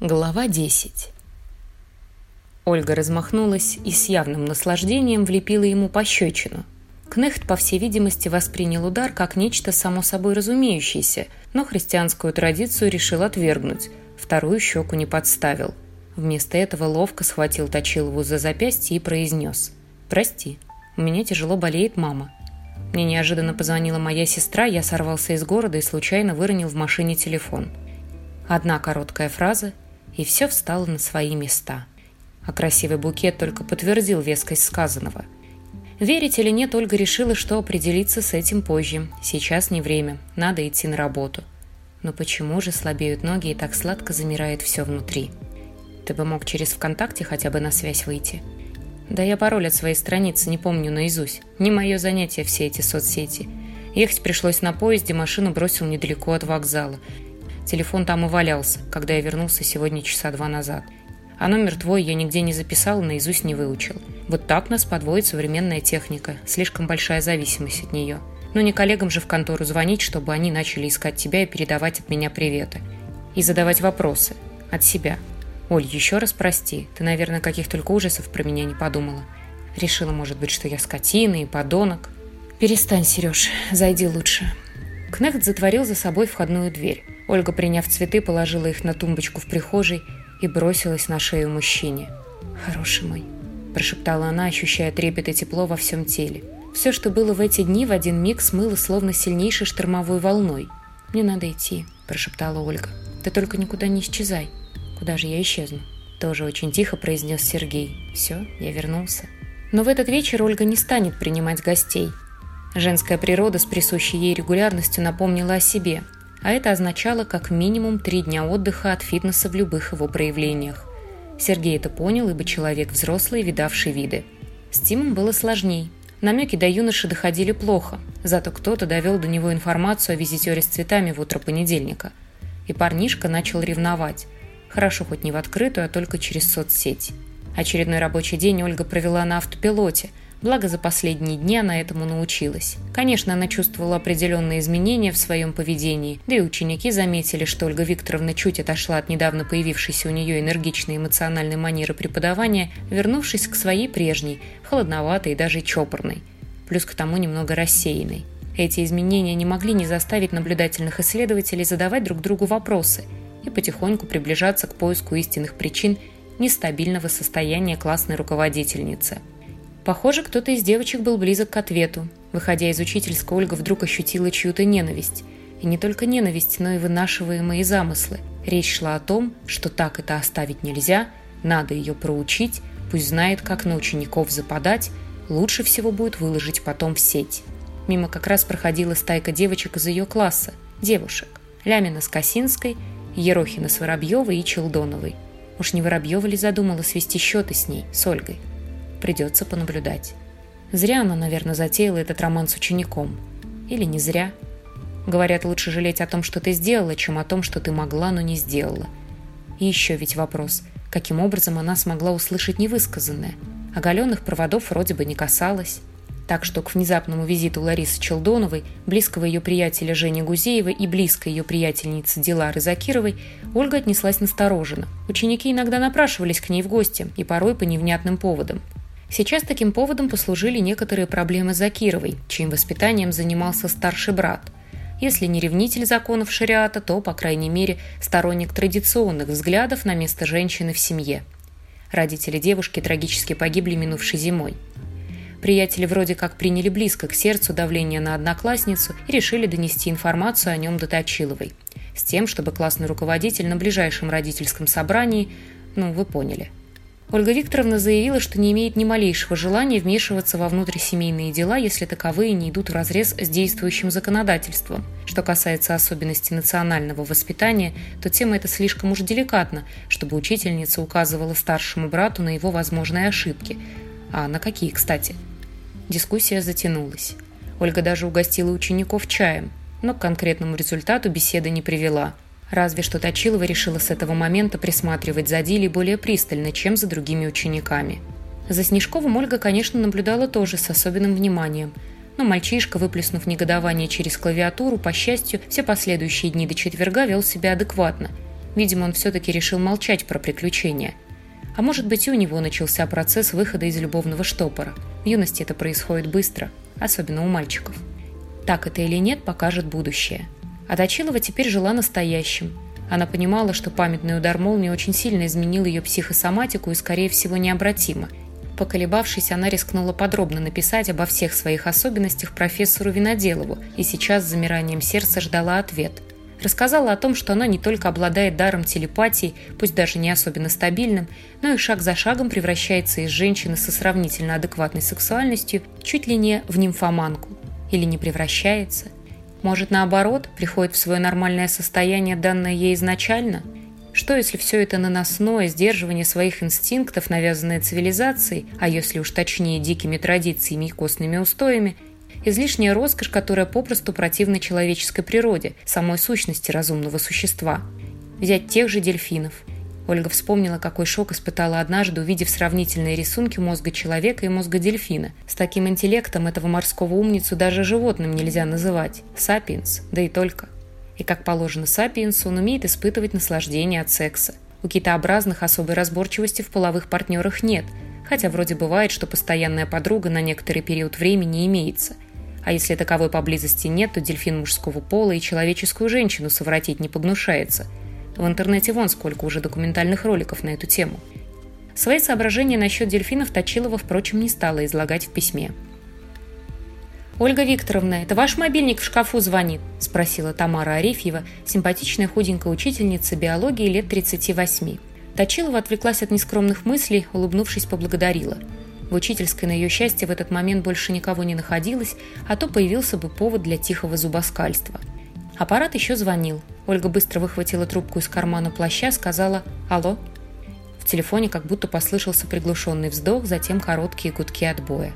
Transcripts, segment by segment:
Глава 10 Ольга размахнулась и с явным наслаждением влепила ему пощечину. Кнехт, по всей видимости, воспринял удар как нечто само собой разумеющееся, но христианскую традицию решил отвергнуть, вторую щеку не подставил. Вместо этого ловко схватил Точилову за запястье и произнес «Прости, у меня тяжело болеет мама». Мне неожиданно позвонила моя сестра, я сорвался из города и случайно выронил в машине телефон. Одна короткая фраза – и все встало на свои места. А красивый букет только подтвердил вескость сказанного. Верить или нет, Ольга решила, что определиться с этим позже. Сейчас не время, надо идти на работу. Но почему же слабеют ноги и так сладко замирает все внутри? Ты бы мог через ВКонтакте хотя бы на связь выйти. Да я пароль от своей страницы не помню наизусть. Не мое занятие все эти соцсети. Ехать пришлось на поезде, машину бросил недалеко от вокзала. Телефон там и валялся, когда я вернулся сегодня часа два назад. А номер твой я нигде не записал, наизусть не выучил. Вот так нас подводит современная техника. Слишком большая зависимость от нее. Но не коллегам же в контору звонить, чтобы они начали искать тебя и передавать от меня приветы. И задавать вопросы. От себя. Оль, еще раз прости. Ты, наверное, каких только ужасов про меня не подумала. Решила, может быть, что я скотина и подонок. Перестань, Сереж, зайди лучше. Кнехт затворил за собой входную дверь. Ольга, приняв цветы, положила их на тумбочку в прихожей и бросилась на шею мужчине. «Хороший мой», – прошептала она, ощущая трепет и тепло во всем теле. Все, что было в эти дни, в один миг смыло словно сильнейшей штормовой волной. «Мне надо идти», – прошептала Ольга. «Ты только никуда не исчезай. Куда же я исчезну?» Тоже очень тихо произнес Сергей. «Все, я вернулся». Но в этот вечер Ольга не станет принимать гостей. Женская природа с присущей ей регулярностью напомнила о себе – а это означало как минимум три дня отдыха от фитнеса в любых его проявлениях. Сергей это понял, ибо человек взрослый, видавший виды. С Тимом было сложней. Намеки до юноши доходили плохо, зато кто-то довел до него информацию о визитере с цветами в утро понедельника. И парнишка начал ревновать. Хорошо хоть не в открытую, а только через соцсеть. Очередной рабочий день Ольга провела на автопилоте – Благо, за последние дни она этому научилась. Конечно, она чувствовала определенные изменения в своем поведении, да и ученики заметили, что Ольга Викторовна чуть отошла от недавно появившейся у нее энергичной эмоциональной манеры преподавания, вернувшись к своей прежней, холодноватой и даже чопорной. Плюс к тому немного рассеянной. Эти изменения не могли не заставить наблюдательных исследователей задавать друг другу вопросы и потихоньку приближаться к поиску истинных причин нестабильного состояния классной руководительницы – Похоже, кто-то из девочек был близок к ответу. Выходя из учительской, Ольга вдруг ощутила чью-то ненависть. И не только ненависть, но и вынашиваемые замыслы. Речь шла о том, что так это оставить нельзя, надо ее проучить, пусть знает, как на учеников западать, лучше всего будет выложить потом в сеть. Мимо как раз проходила стайка девочек из ее класса, девушек. Лямина с Косинской, Ерохина с Воробьевой и Челдоновой. Уж не Воробьева ли задумала свести счеты с ней, с Ольгой? Придется понаблюдать. Зря она, наверное, затеяла этот роман с учеником. Или не зря. Говорят, лучше жалеть о том, что ты сделала, чем о том, что ты могла, но не сделала. И еще ведь вопрос, каким образом она смогла услышать невысказанное? Оголенных проводов вроде бы не касалось. Так что к внезапному визиту Ларисы Челдоновой, близкого ее приятеля Жени Гузеевой и близкой ее приятельницы Дилары Закировой Ольга отнеслась настороженно. Ученики иногда напрашивались к ней в гости, и порой по невнятным поводам – Сейчас таким поводом послужили некоторые проблемы Закировой, чьим воспитанием занимался старший брат. Если не ревнитель законов шариата, то, по крайней мере, сторонник традиционных взглядов на место женщины в семье. Родители девушки трагически погибли минувшей зимой. Приятели вроде как приняли близко к сердцу давление на одноклассницу и решили донести информацию о нем до Точиловой. С тем, чтобы классный руководитель на ближайшем родительском собрании, ну, вы поняли – Ольга Викторовна заявила, что не имеет ни малейшего желания вмешиваться во внутрисемейные дела, если таковые не идут вразрез с действующим законодательством. Что касается особенностей национального воспитания, то тема эта слишком уж деликатна, чтобы учительница указывала старшему брату на его возможные ошибки. А на какие, кстати? Дискуссия затянулась. Ольга даже угостила учеников чаем, но к конкретному результату беседа не привела – Разве что Точилова решила с этого момента присматривать за Дилей более пристально, чем за другими учениками. За Снежковым Ольга, конечно, наблюдала тоже с особенным вниманием. Но мальчишка, выплеснув негодование через клавиатуру, по счастью, все последующие дни до четверга вел себя адекватно. Видимо, он все-таки решил молчать про приключения. А может быть, и у него начался процесс выхода из любовного штопора. В юности это происходит быстро, особенно у мальчиков. Так это или нет, покажет будущее. А Точилова теперь жила настоящим. Она понимала, что памятный удар молнии очень сильно изменил ее психосоматику и, скорее всего, необратимо. Поколебавшись, она рискнула подробно написать обо всех своих особенностях профессору Виноделову и сейчас с замиранием сердца ждала ответ – Рассказала о том, что она не только обладает даром телепатии, пусть даже не особенно стабильным, но и шаг за шагом превращается из женщины со сравнительно адекватной сексуальностью чуть ли не в нимфоманку. Или не превращается. Может, наоборот, приходит в свое нормальное состояние, данное ей изначально? Что, если все это наносное сдерживание своих инстинктов, навязанное цивилизацией, а если уж точнее дикими традициями и костными устоями – излишняя роскошь, которая попросту противна человеческой природе, самой сущности разумного существа. Взять тех же дельфинов. Ольга вспомнила, какой шок испытала однажды, увидев сравнительные рисунки мозга человека и мозга дельфина. С таким интеллектом этого морского умницу даже животным нельзя называть. Сапиенс, да и только. И как положено сапиенсу, он умеет испытывать наслаждение от секса. У китообразных особой разборчивости в половых партнерах нет, хотя вроде бывает, что постоянная подруга на некоторый период времени имеется – а если таковой поблизости нет, то дельфин мужского пола и человеческую женщину совратить не погнушается. В интернете вон сколько уже документальных роликов на эту тему. Свои соображения насчет дельфинов Точилова, впрочем, не стала излагать в письме. «Ольга Викторовна, это ваш мобильник в шкафу звонит?» – спросила Тамара Арефьева, симпатичная худенькая учительница биологии лет 38. Точилова отвлеклась от нескромных мыслей, улыбнувшись, поблагодарила – в учительской на ее счастье в этот момент больше никого не находилось, а то появился бы повод для тихого зубоскальства. Аппарат еще звонил. Ольга быстро выхватила трубку из кармана плаща, сказала «Алло?». В телефоне как будто послышался приглушенный вздох, затем короткие гудки отбоя.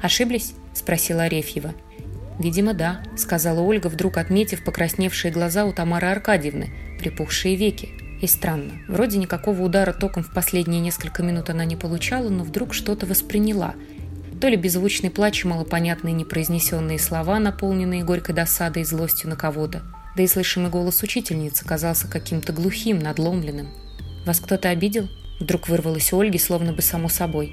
«Ошиблись?» – спросила Арефьева. «Видимо, да», – сказала Ольга, вдруг отметив покрасневшие глаза у Тамары Аркадьевны, припухшие веки. И странно, вроде никакого удара током в последние несколько минут она не получала, но вдруг что-то восприняла. То ли беззвучный плач и малопонятные непроизнесенные слова, наполненные горькой досадой и злостью на кого-то, да и слышимый голос учительницы казался каким-то глухим, надломленным. «Вас кто-то обидел?» Вдруг вырвалось у Ольги, словно бы само собой.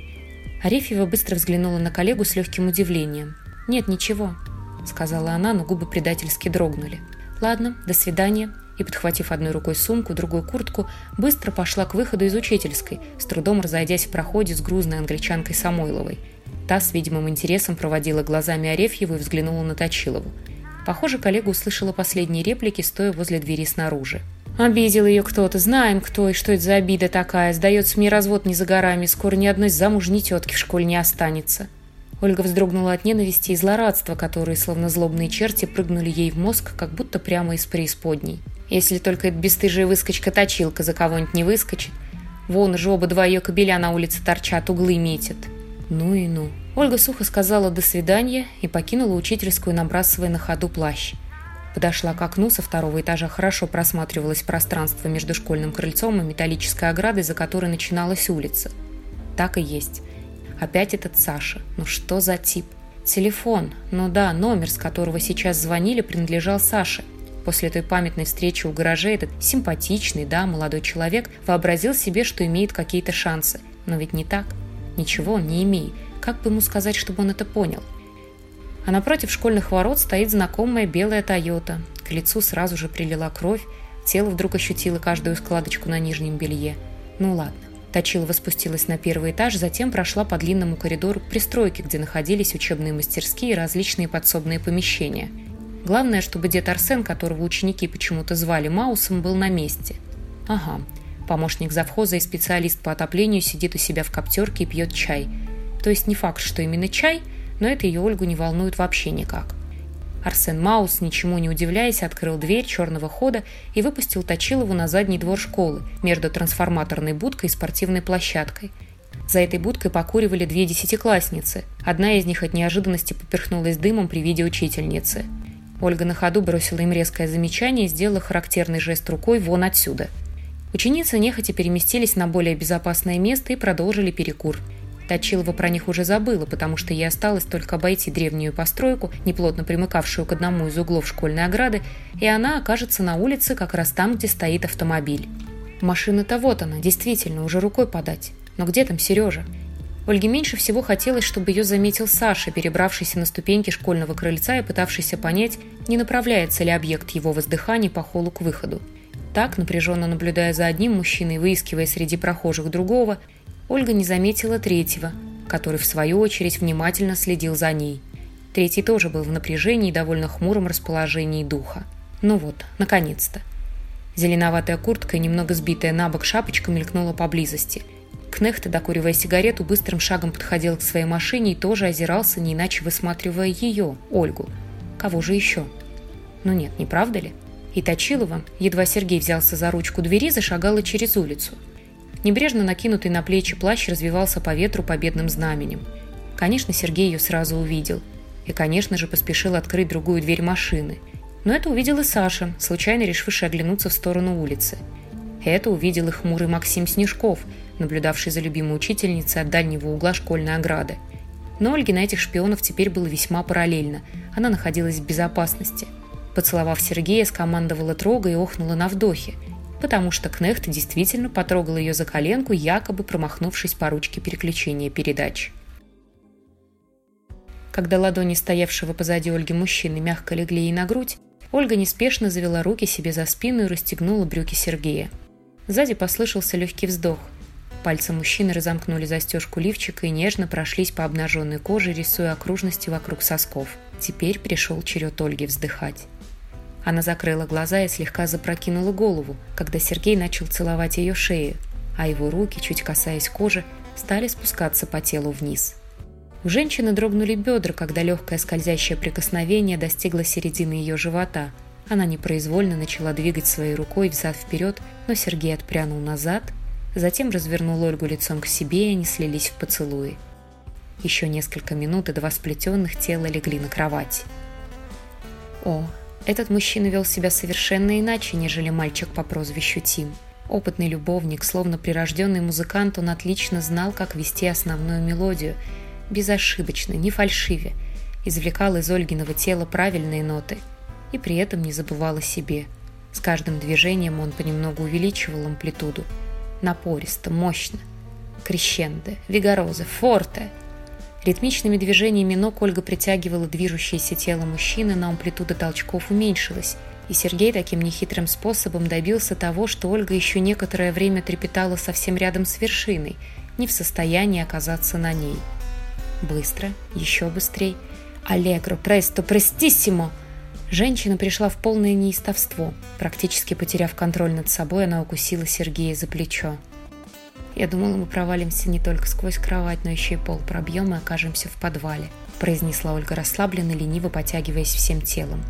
Арефьева быстро взглянула на коллегу с легким удивлением. «Нет, ничего», — сказала она, но губы предательски дрогнули. «Ладно, до свидания и, подхватив одной рукой сумку, другую куртку, быстро пошла к выходу из учительской, с трудом разойдясь в проходе с грузной англичанкой Самойловой. Та с видимым интересом проводила глазами Арефьеву и взглянула на Точилову. Похоже, коллега услышала последние реплики, стоя возле двери снаружи. «Обидел ее кто-то, знаем кто и что это за обида такая. Сдается мне развод не за горами, скоро ни одной замужней тетки в школе не останется». Ольга вздрогнула от ненависти и злорадства, которые, словно злобные черти, прыгнули ей в мозг, как будто прямо из преисподней. Если только эта бесстыжая выскочка-точилка за кого-нибудь не выскочит. Вон же оба два ее кобеля на улице торчат, углы метят. Ну и ну. Ольга сухо сказала «до свидания» и покинула учительскую, набрасывая на ходу плащ. Подошла к окну, со второго этажа хорошо просматривалось пространство между школьным крыльцом и металлической оградой, за которой начиналась улица. Так и есть. Опять этот Саша. Ну что за тип? Телефон. Ну да, номер, с которого сейчас звонили, принадлежал Саше – После той памятной встречи у гаража этот симпатичный, да, молодой человек вообразил себе, что имеет какие-то шансы. Но ведь не так. Ничего он не имеет. Как бы ему сказать, чтобы он это понял? А напротив школьных ворот стоит знакомая белая «Тойота». К лицу сразу же прилила кровь, тело вдруг ощутило каждую складочку на нижнем белье. Ну ладно. Точилова спустилась на первый этаж, затем прошла по длинному коридору к пристройке, где находились учебные мастерские и различные подсобные помещения – Главное, чтобы дед Арсен, которого ученики почему-то звали Маусом, был на месте. Ага, помощник завхоза и специалист по отоплению сидит у себя в коптерке и пьет чай. То есть не факт, что именно чай, но это ее Ольгу не волнует вообще никак. Арсен Маус, ничему не удивляясь, открыл дверь черного хода и выпустил Точилову на задний двор школы между трансформаторной будкой и спортивной площадкой. За этой будкой покуривали две десятиклассницы. Одна из них от неожиданности поперхнулась дымом при виде учительницы – Ольга на ходу бросила им резкое замечание и сделала характерный жест рукой «вон отсюда». Ученицы нехотя переместились на более безопасное место и продолжили перекур. Точилова про них уже забыла, потому что ей осталось только обойти древнюю постройку, неплотно примыкавшую к одному из углов школьной ограды, и она окажется на улице как раз там, где стоит автомобиль. Машина-то вот она, действительно, уже рукой подать. Но где там Сережа? Ольге меньше всего хотелось, чтобы ее заметил Саша, перебравшийся на ступеньки школьного крыльца и пытавшийся понять, не направляется ли объект его воздыханий по холу к выходу. Так, напряженно наблюдая за одним мужчиной, выискивая среди прохожих другого, Ольга не заметила третьего, который, в свою очередь, внимательно следил за ней. Третий тоже был в напряжении и довольно хмуром расположении духа. Ну вот, наконец-то. Зеленоватая куртка и немного сбитая на бок шапочка мелькнула поблизости. Кнехт, докуривая сигарету, быстрым шагом подходил к своей машине и тоже озирался, не иначе высматривая ее, Ольгу. Кого же еще? Ну нет, не правда ли? И Точилова, едва Сергей взялся за ручку двери, зашагала через улицу – Небрежно накинутый на плечи плащ развивался по ветру победным знаменем. Конечно, Сергей ее сразу увидел. И, конечно же, поспешил открыть другую дверь машины. Но это увидел и Саша, случайно решивший оглянуться в сторону улицы. Это увидел и хмурый Максим Снежков, наблюдавший за любимой учительницей от дальнего угла школьной ограды. Но Ольге на этих шпионов теперь было весьма параллельно. Она находилась в безопасности. Поцеловав Сергея, скомандовала трога и охнула на вдохе – потому что Кнехт действительно потрогал ее за коленку, якобы промахнувшись по ручке переключения передач. Когда ладони стоявшего позади Ольги мужчины мягко легли ей на грудь, Ольга неспешно завела руки себе за спину и расстегнула брюки Сергея. Сзади послышался легкий вздох. Пальцы мужчины разомкнули застежку лифчика и нежно прошлись по обнаженной коже, рисуя окружности вокруг сосков. Теперь пришел черед Ольги вздыхать. Она закрыла глаза и слегка запрокинула голову, когда Сергей начал целовать ее шею, а его руки, чуть касаясь кожи, стали спускаться по телу вниз. У женщины дрогнули бедра, когда легкое скользящее прикосновение достигло середины ее живота. Она непроизвольно начала двигать своей рукой взад-вперед, но Сергей отпрянул назад, затем развернул Ольгу лицом к себе, и они слились в поцелуи. Еще несколько минут, и два сплетенных тела легли на кровать. О, этот мужчина вел себя совершенно иначе, нежели мальчик по прозвищу Тим. Опытный любовник, словно прирожденный музыкант, он отлично знал, как вести основную мелодию, безошибочно, не фальшиве, извлекал из Ольгиного тела правильные ноты и при этом не забывал о себе. С каждым движением он понемногу увеличивал амплитуду. Напористо, мощно. Крещендо, вигороза, форте – Ритмичными движениями ног Ольга притягивала движущееся тело мужчины, но амплитуда толчков уменьшилась, и Сергей таким нехитрым способом добился того, что Ольга еще некоторое время трепетала совсем рядом с вершиной, не в состоянии оказаться на ней. Быстро, еще быстрей. «Аллегро, престо, престиссимо!» Женщина пришла в полное неистовство. Практически потеряв контроль над собой, она укусила Сергея за плечо. Я думала, мы провалимся не только сквозь кровать, но еще и пол пробьем и окажемся в подвале», произнесла Ольга расслабленно, лениво потягиваясь всем телом.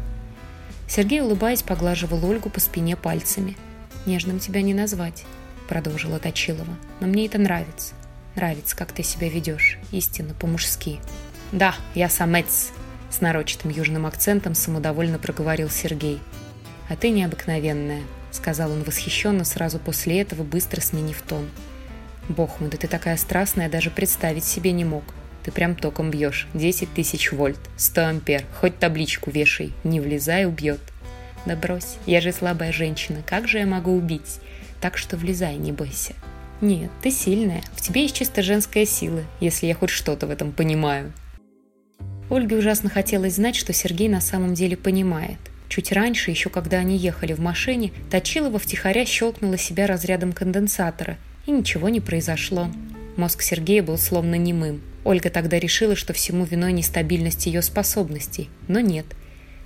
Сергей, улыбаясь, поглаживал Ольгу по спине пальцами. «Нежным тебя не назвать», — продолжила Точилова. «Но мне это нравится. Нравится, как ты себя ведешь. Истинно, по-мужски». «Да, я самец», — с нарочитым южным акцентом самодовольно проговорил Сергей. «А ты необыкновенная», — сказал он восхищенно сразу после этого, быстро сменив тон. Бог мой, да ты такая страстная, даже представить себе не мог. Ты прям током бьешь. 10 тысяч вольт, 100 ампер, хоть табличку вешай, не влезай, убьет. Да брось, я же слабая женщина, как же я могу убить? Так что влезай, не бойся. Нет, ты сильная, в тебе есть чисто женская сила, если я хоть что-то в этом понимаю. Ольге ужасно хотелось знать, что Сергей на самом деле понимает. Чуть раньше, еще когда они ехали в машине, Точилова втихаря щелкнула себя разрядом конденсатора и ничего не произошло. Мозг Сергея был словно немым. Ольга тогда решила, что всему виной нестабильность ее способностей, но нет.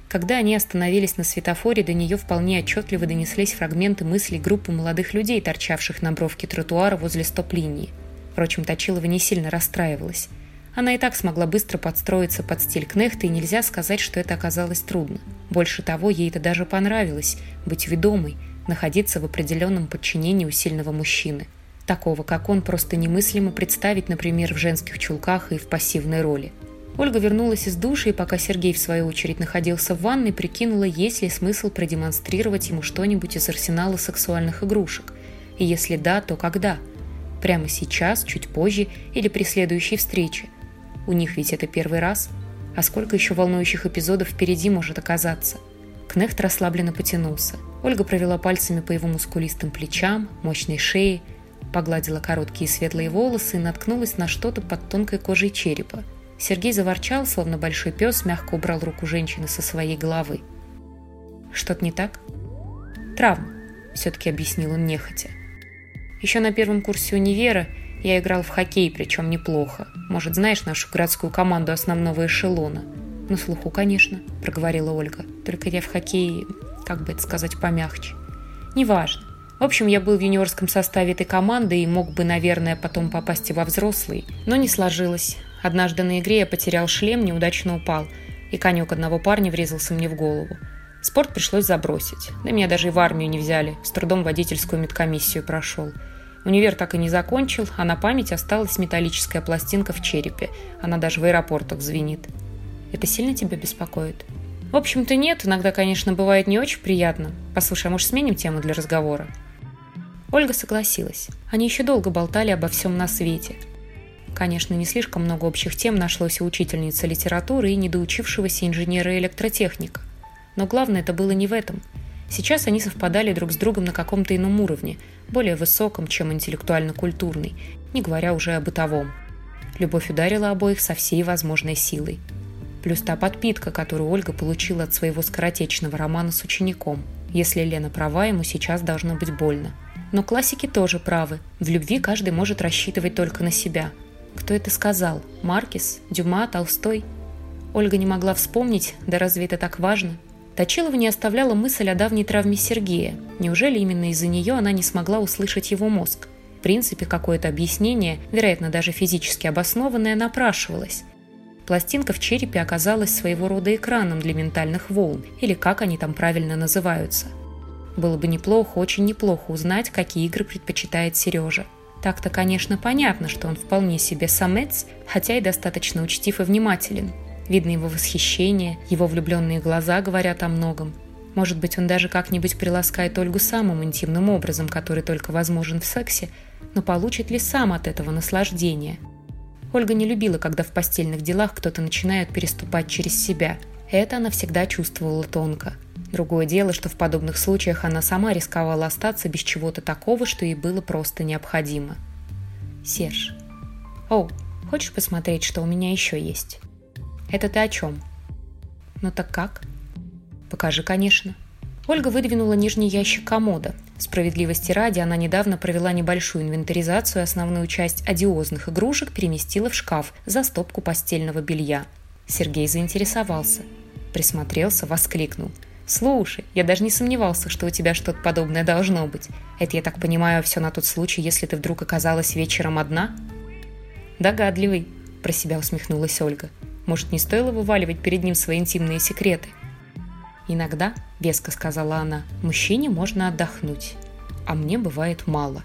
Когда они остановились на светофоре, до нее вполне отчетливо донеслись фрагменты мыслей группы молодых людей, торчавших на бровке тротуара возле стоп-линии. Впрочем, Точилова не сильно расстраивалась. Она и так смогла быстро подстроиться под стиль Кнехта, и нельзя сказать, что это оказалось трудно. Больше того, ей это даже понравилось – быть ведомой, находиться в определенном подчинении у сильного мужчины – Такого, как он, просто немыслимо представить, например, в женских чулках и в пассивной роли. Ольга вернулась из души, и пока Сергей, в свою очередь, находился в ванной, прикинула, есть ли смысл продемонстрировать ему что-нибудь из арсенала сексуальных игрушек. И если да, то когда? Прямо сейчас, чуть позже или при следующей встрече. У них ведь это первый раз. А сколько еще волнующих эпизодов впереди может оказаться? Кнехт расслабленно потянулся. Ольга провела пальцами по его мускулистым плечам, мощной шее, погладила короткие светлые волосы и наткнулась на что-то под тонкой кожей черепа. Сергей заворчал, словно большой пес, мягко убрал руку женщины со своей головы. «Что-то не так?» «Травма», — все-таки объяснил он нехотя. «Еще на первом курсе универа я играл в хоккей, причем неплохо. Может, знаешь нашу городскую команду основного эшелона?» «На слуху, конечно», — проговорила Ольга. «Только я в хоккее, как бы это сказать, помягче». «Неважно. В общем, я был в юниорском составе этой команды и мог бы, наверное, потом попасть и во взрослый, но не сложилось. Однажды на игре я потерял шлем, неудачно упал, и конек одного парня врезался мне в голову. Спорт пришлось забросить. Да меня даже и в армию не взяли. С трудом водительскую медкомиссию прошел. Универ так и не закончил, а на память осталась металлическая пластинка в черепе. Она даже в аэропортах звенит. Это сильно тебя беспокоит? В общем-то нет, иногда, конечно, бывает не очень приятно. Послушай, а может сменим тему для разговора? Ольга согласилась. Они еще долго болтали обо всем на свете. Конечно, не слишком много общих тем нашлось у учительницы литературы и недоучившегося инженера-электротехника. Но главное это было не в этом. Сейчас они совпадали друг с другом на каком-то ином уровне, более высоком, чем интеллектуально-культурный, не говоря уже о бытовом. Любовь ударила обоих со всей возможной силой. Плюс та подпитка, которую Ольга получила от своего скоротечного романа с учеником. Если Лена права, ему сейчас должно быть больно. Но классики тоже правы. В любви каждый может рассчитывать только на себя. Кто это сказал? Маркис? Дюма? Толстой? Ольга не могла вспомнить, да разве это так важно? Точилова не оставляла мысль о давней травме Сергея. Неужели именно из-за нее она не смогла услышать его мозг? В принципе, какое-то объяснение, вероятно, даже физически обоснованное, напрашивалось. Пластинка в черепе оказалась своего рода экраном для ментальных волн, или как они там правильно называются – было бы неплохо, очень неплохо узнать, какие игры предпочитает Сережа. Так-то, конечно, понятно, что он вполне себе самец, хотя и достаточно учтив и внимателен. Видно его восхищение, его влюбленные глаза говорят о многом. Может быть, он даже как-нибудь приласкает Ольгу самым интимным образом, который только возможен в сексе, но получит ли сам от этого наслаждение? Ольга не любила, когда в постельных делах кто-то начинает переступать через себя. Это она всегда чувствовала тонко – Другое дело, что в подобных случаях она сама рисковала остаться без чего-то такого, что ей было просто необходимо. Серж. О, хочешь посмотреть, что у меня еще есть? Это ты о чем? Ну так как? Покажи, конечно. Ольга выдвинула нижний ящик комода. Справедливости ради, она недавно провела небольшую инвентаризацию, основную часть одиозных игрушек переместила в шкаф за стопку постельного белья. Сергей заинтересовался. Присмотрелся, воскликнул – «Слушай, я даже не сомневался, что у тебя что-то подобное должно быть. Это, я так понимаю, все на тот случай, если ты вдруг оказалась вечером одна?» «Догадливый», – про себя усмехнулась Ольга. «Может, не стоило вываливать перед ним свои интимные секреты?» «Иногда», – веско сказала она, – «мужчине можно отдохнуть, а мне бывает мало».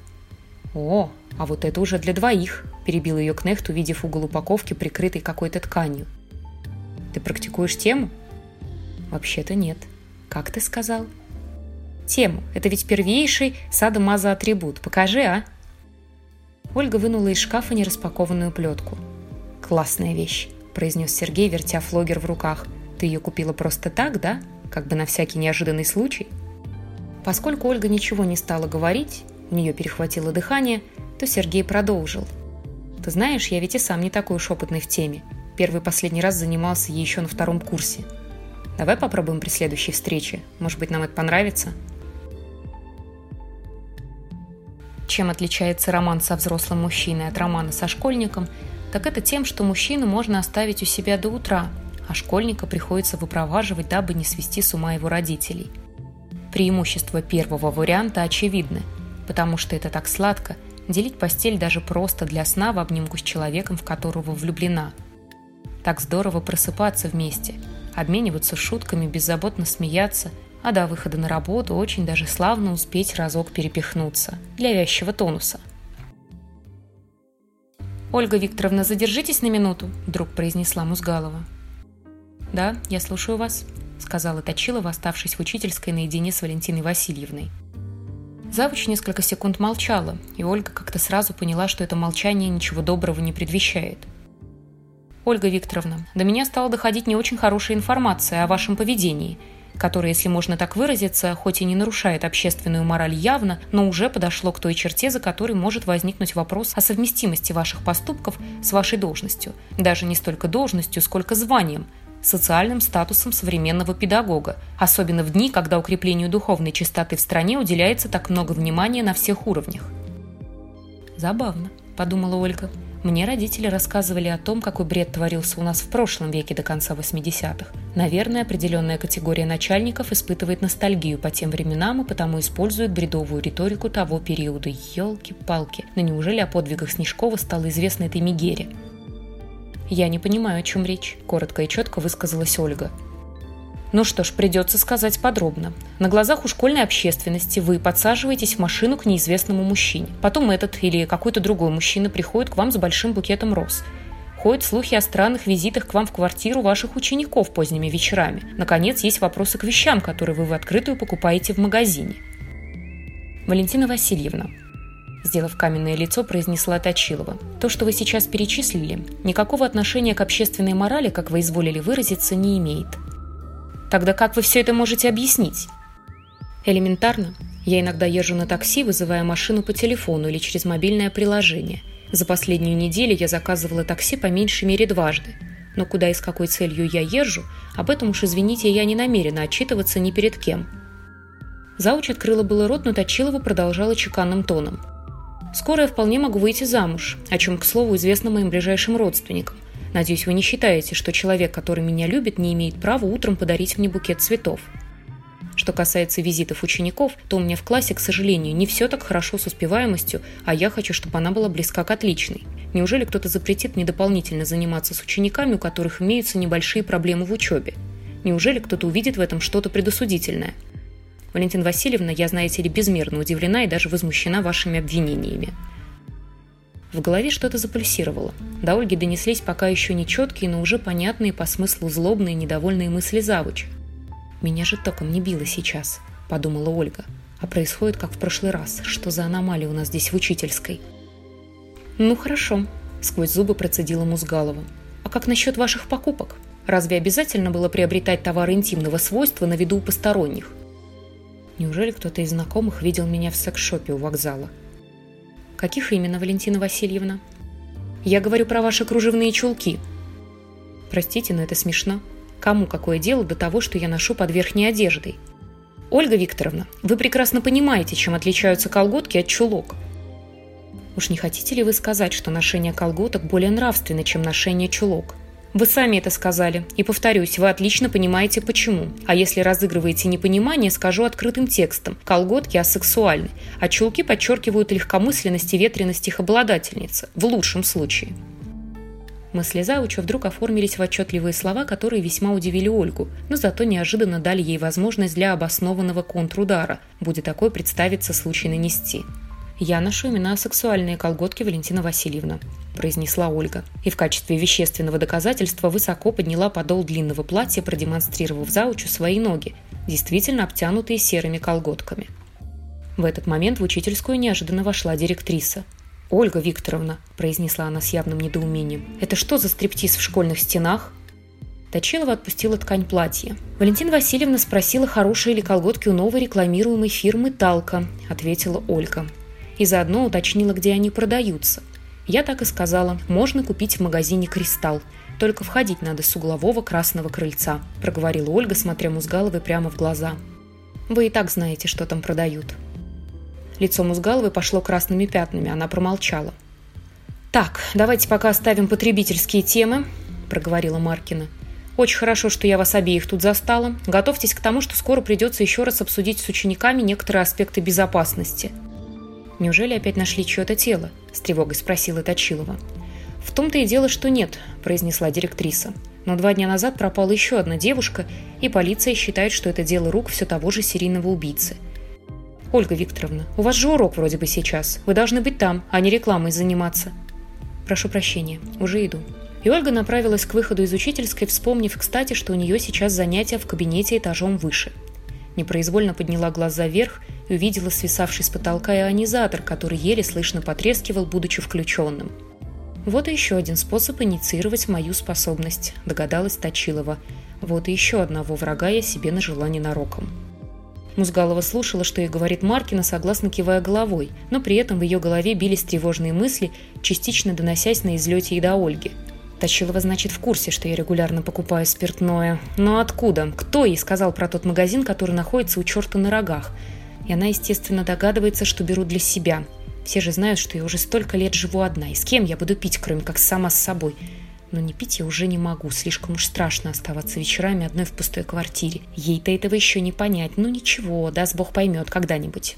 «О, а вот это уже для двоих», – перебил ее Кнехт, увидев угол упаковки, прикрытой какой-то тканью. «Ты практикуешь тему?» «Вообще-то нет», как ты сказал? Тему. Это ведь первейший садомаза-атрибут. Покажи, а? Ольга вынула из шкафа нераспакованную плетку. «Классная вещь», – произнес Сергей, вертя флогер в руках. «Ты ее купила просто так, да? Как бы на всякий неожиданный случай?» Поскольку Ольга ничего не стала говорить, у нее перехватило дыхание, то Сергей продолжил. «Ты знаешь, я ведь и сам не такой уж опытный в теме. Первый последний раз занимался ей еще на втором курсе. Давай попробуем при следующей встрече. Может быть, нам это понравится? Чем отличается роман со взрослым мужчиной от романа со школьником, так это тем, что мужчину можно оставить у себя до утра, а школьника приходится выпроваживать, дабы не свести с ума его родителей. Преимущества первого варианта очевидны, потому что это так сладко – делить постель даже просто для сна в обнимку с человеком, в которого влюблена. Так здорово просыпаться вместе – обмениваться шутками, беззаботно смеяться, а до выхода на работу очень даже славно успеть разок перепихнуться для вязчего тонуса. «Ольга Викторовна, задержитесь на минуту», – вдруг произнесла Музгалова. «Да, я слушаю вас», – сказала Точилова, оставшись в учительской наедине с Валентиной Васильевной. Завуч несколько секунд молчала, и Ольга как-то сразу поняла, что это молчание ничего доброго не предвещает. «Ольга Викторовна, до меня стала доходить не очень хорошая информация о вашем поведении – которое, если можно так выразиться, хоть и не нарушает общественную мораль явно, но уже подошло к той черте, за которой может возникнуть вопрос о совместимости ваших поступков с вашей должностью. Даже не столько должностью, сколько званием, социальным статусом современного педагога, особенно в дни, когда укреплению духовной чистоты в стране уделяется так много внимания на всех уровнях. «Забавно», – подумала Ольга. Мне родители рассказывали о том, какой бред творился у нас в прошлом веке до конца 80-х. Наверное, определенная категория начальников испытывает ностальгию по тем временам и потому использует бредовую риторику того периода. Елки-палки. Но неужели о подвигах Снежкова стало известно этой Мегере? «Я не понимаю, о чем речь», – коротко и четко высказалась Ольга. Ну что ж, придется сказать подробно. На глазах у школьной общественности вы подсаживаетесь в машину к неизвестному мужчине. Потом этот или какой-то другой мужчина приходит к вам с большим букетом роз. Ходят слухи о странных визитах к вам в квартиру ваших учеников поздними вечерами. Наконец, есть вопросы к вещам, которые вы в открытую покупаете в магазине. Валентина Васильевна, сделав каменное лицо, произнесла Точилова. То, что вы сейчас перечислили, никакого отношения к общественной морали, как вы изволили выразиться, не имеет. Тогда как вы все это можете объяснить? Элементарно. Я иногда езжу на такси, вызывая машину по телефону или через мобильное приложение. За последнюю неделю я заказывала такси по меньшей мере дважды. Но куда и с какой целью я езжу, об этом уж, извините, я не намерена отчитываться ни перед кем. Зауч открыла было рот, но Точилова продолжала чеканным тоном. «Скоро я вполне могу выйти замуж, о чем, к слову, известно моим ближайшим родственникам. Надеюсь, вы не считаете, что человек, который меня любит, не имеет права утром подарить мне букет цветов. Что касается визитов учеников, то у меня в классе, к сожалению, не все так хорошо с успеваемостью, а я хочу, чтобы она была близка к отличной. Неужели кто-то запретит мне дополнительно заниматься с учениками, у которых имеются небольшие проблемы в учебе? Неужели кто-то увидит в этом что-то предосудительное? Валентина Васильевна, я, знаете ли, безмерно удивлена и даже возмущена вашими обвинениями. В голове что-то запульсировало. До Ольги донеслись пока еще не четкие, но уже понятные по смыслу злобные недовольные мысли завуч. «Меня же током не било сейчас», – подумала Ольга. «А происходит, как в прошлый раз. Что за аномалия у нас здесь в учительской?» «Ну хорошо», – сквозь зубы процедила Музгалова. «А как насчет ваших покупок? Разве обязательно было приобретать товары интимного свойства на виду у посторонних?» Неужели кто-то из знакомых видел меня в секс-шопе у вокзала? Каких именно, Валентина Васильевна? Я говорю про ваши кружевные чулки. Простите, но это смешно. Кому какое дело до того, что я ношу под верхней одеждой? Ольга Викторовна, вы прекрасно понимаете, чем отличаются колготки от чулок. Уж не хотите ли вы сказать, что ношение колготок более нравственно, чем ношение чулок? Вы сами это сказали. И повторюсь, вы отлично понимаете почему. А если разыгрываете непонимание, скажу открытым текстом. Колготки асексуальны, а чулки подчеркивают легкомысленность и ветренность их обладательницы. В лучшем случае. Мысли Зауча вдруг оформились в отчетливые слова, которые весьма удивили Ольгу, но зато неожиданно дали ей возможность для обоснованного контрудара, будет такой представиться случай нанести. «Я ношу именно сексуальные колготки Валентина Васильевна», – произнесла Ольга. И в качестве вещественного доказательства высоко подняла подол длинного платья, продемонстрировав заучу свои ноги, действительно обтянутые серыми колготками. В этот момент в учительскую неожиданно вошла директриса. «Ольга Викторовна», – произнесла она с явным недоумением, – «это что за стриптиз в школьных стенах?» Точилова отпустила ткань платья. Валентина Васильевна спросила, хорошие ли колготки у новой рекламируемой фирмы «Талка», – ответила Ольга и заодно уточнила, где они продаются. Я так и сказала, можно купить в магазине «Кристалл», только входить надо с углового красного крыльца», – проговорила Ольга, смотря Музгаловой прямо в глаза. «Вы и так знаете, что там продают». Лицо Музгаловой пошло красными пятнами, она промолчала. «Так, давайте пока оставим потребительские темы», – проговорила Маркина. «Очень хорошо, что я вас обеих тут застала. Готовьтесь к тому, что скоро придется еще раз обсудить с учениками некоторые аспекты безопасности. «Неужели опять нашли чье-то тело?» – с тревогой спросила Точилова. «В том-то и дело, что нет», – произнесла директриса. «Но два дня назад пропала еще одна девушка, и полиция считает, что это дело рук все того же серийного убийцы. «Ольга Викторовна, у вас же урок вроде бы сейчас. Вы должны быть там, а не рекламой заниматься». «Прошу прощения, уже иду». И Ольга направилась к выходу из учительской, вспомнив, кстати, что у нее сейчас занятия в кабинете этажом выше. Непроизвольно подняла глаза вверх и увидела свисавший с потолка ионизатор, который еле слышно потрескивал, будучи включенным. «Вот и еще один способ инициировать мою способность», – догадалась Точилова. «Вот и еще одного врага я себе нажила ненароком». Музгалова слушала, что ей говорит Маркина, согласно кивая головой, но при этом в ее голове бились тревожные мысли, частично доносясь на излете и до Ольги. Точилова, значит, в курсе, что я регулярно покупаю спиртное. Но откуда? Кто ей сказал про тот магазин, который находится у черта на рогах? И она, естественно, догадывается, что беру для себя. Все же знают, что я уже столько лет живу одна. И с кем я буду пить, кроме как сама с собой? Но не пить я уже не могу, слишком уж страшно оставаться вечерами одной в пустой квартире. Ей-то этого еще не понять. Ну ничего, даст Бог поймет когда-нибудь.